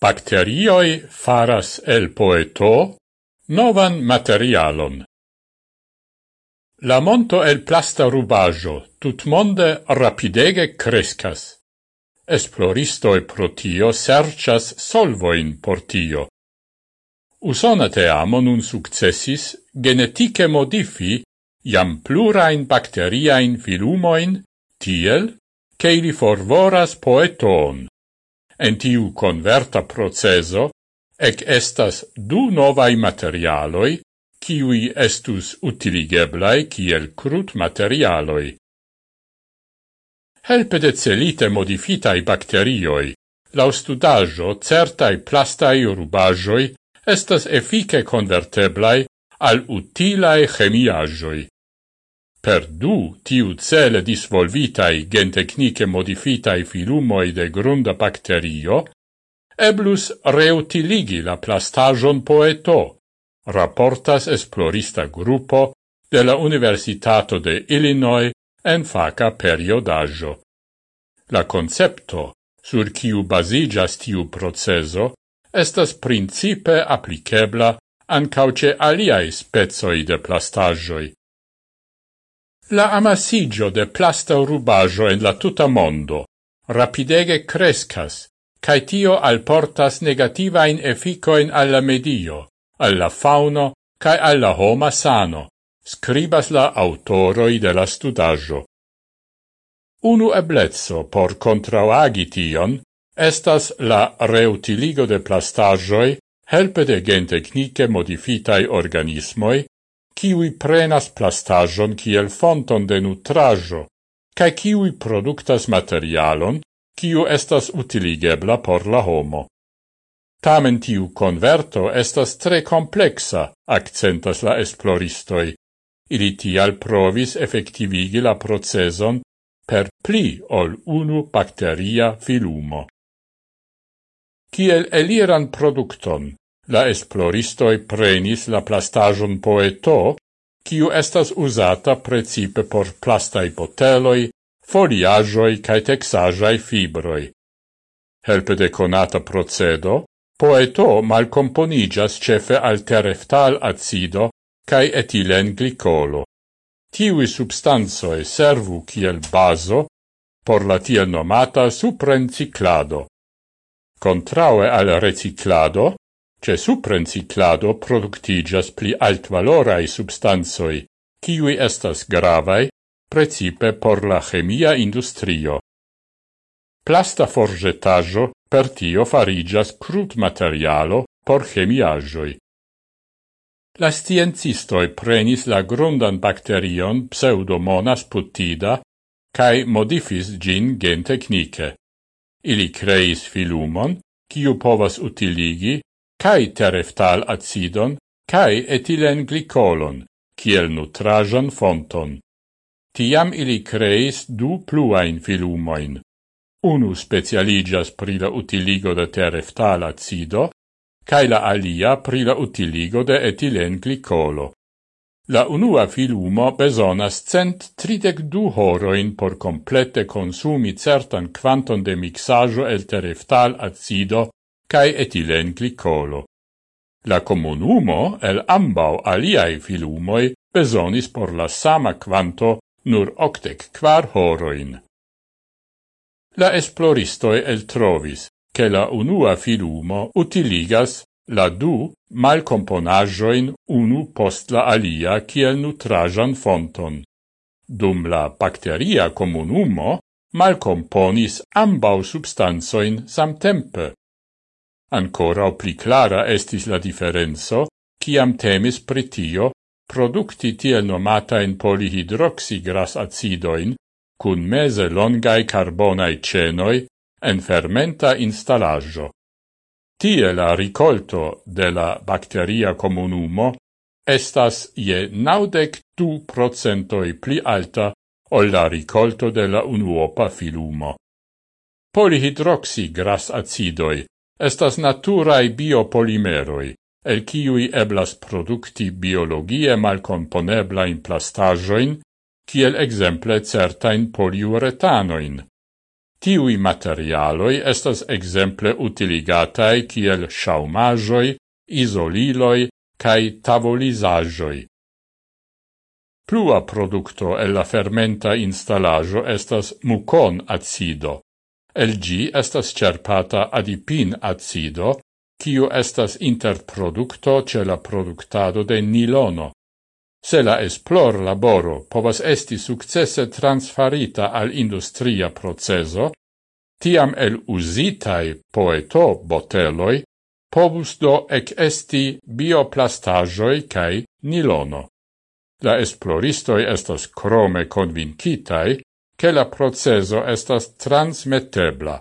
Bacterioi faras el poeto novan materialon. La monto el plasta rubajo tutmonde rapidege crescas. Esploristoi pro tio sercias solvoin por tio. Usona teamo nun successis genetike modifi jam plurain bacteriain filumoin tiel che ili forvoras poeton. En tiu converta proceso ec estas du novai materialoi, kiui estus utiligeblai kiel crut materialoi. Helpe de celite modifitai bacterioi, lau studaggio certai plastai rubajoi estas efike converteblai al utilae chemiajoi. Per du tiu cele disvolvitai gentecnice modifitai filumoi de grunda bacterio, eblus reutiligi la plastajon poeto, raportas esplorista gruppo de la Universitato de Illinois en faca periodaggio. La concepto sur kiu basigas tiu proceso estas principe applicebla ancauce aliai spezoi de plastagioi, La amasigio de plasta rubajo en la tuta mondo rapidege crescas, cae tio alportas negativain efficoin alla medio, alla fauno, cae alla homa sano, scribas la autoroi de la studaggio. Unu eblezzo por contrauagi tion estas la reutiligo de plastajoi helpe de gentecnice modifitai organismoi kiwi prenas plastajon kiel fonton de nutrajo, cae kiwi productas materialon, kiu estas utiligebla por la homo. Tamen tiu converto estas tre complexa, accentas la esploristoi. Ili tial provis effectivigi la proceson per pli ol unu bacteria filumo. Kiel eliran producton, La esploristoi prenis la plastajon poeto, kiu estas usata precipe por plastai boteloi, foliajoi cae texajai fibroi. Helpe de conata procedo, poeto malcomponigas cefe al tereftal acido cae etilen glicolo. Tiui substanzoe servu kiel baso por la tiel nomata supren ciclado. Contraue al reciclado, Ce suprenciclado productigas pli altvalorai substansoi, kiwi estas gravai, precipe por la chemia industrio. Plasta forgetajo per tio farigas crud materialo por chemiajoi. La sciencistoi prenis la grundan bacterion pseudomonas putida cae modifis gin gentecnice. Ili creis filumon, kiu povas utiligi cae tereftal acidon, cae etilen glicolon, kiel nutrajan fonton. Tiam ili creis du pluain filumoin. Unu specialigas pri la utiligo de tereftal acido, cae la alia pri la utiligo de etilen glicolo. La unua filumo besonas cent tridec du horoin por complete consumi certan quanton de mixaggio el tereftal acido cae etilen glicolo. La comunumo el ambau aliai filumoi besonis por la sama quanto nur octec quar horoin. La esploristoi el trovis che la unua filumo utiligas la du malcomponajoin unu post la alia kiel nutrajan fonton. Dum la bacteria comunumo malcomponis ambau substanzoin samtempe, Ancora pli clara estis la differenzo, ciam temis pritio producti tiel nomata in polihidroxigras acidoin cun mese longai carbonae cenoi en fermenta installaggio. Tie la ricolto de la bacteria comunumo estas je naudec du procentoi pli alta ol la ricolto de la unuopa filumo. Polihidroxigras acidoi estas naturae biopolimeroi, el kiui eblas producti biologie malcomponeblain plastajoin, kiel exemple certain poliuretanoin. Tiui materialoi estas exemple utiligatai kiel schaumajoi, isoliloi, cae tavolizajoi. Plua producto el la fermenta instalajo estas mucon acido, El gi estas cerpata adipin acido, kiu estas interprodukto ce la productado de nilono. Se la esplor laboro povas esti successe transfarita al industria proceso, tiam el usitai poeto boteloi povus do ec esti bioplastagioi cae nilono. La esploristoi estas crome convincitai che la proceso estas transmettebla.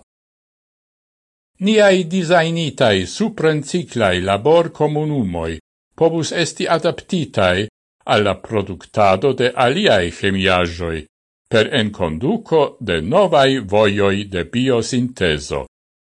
Niai designitai suprenciclai labor comunumoi povus esti adaptitai alla productado de aliai chemiagioi per enconduco de novai voioi de biosinteso.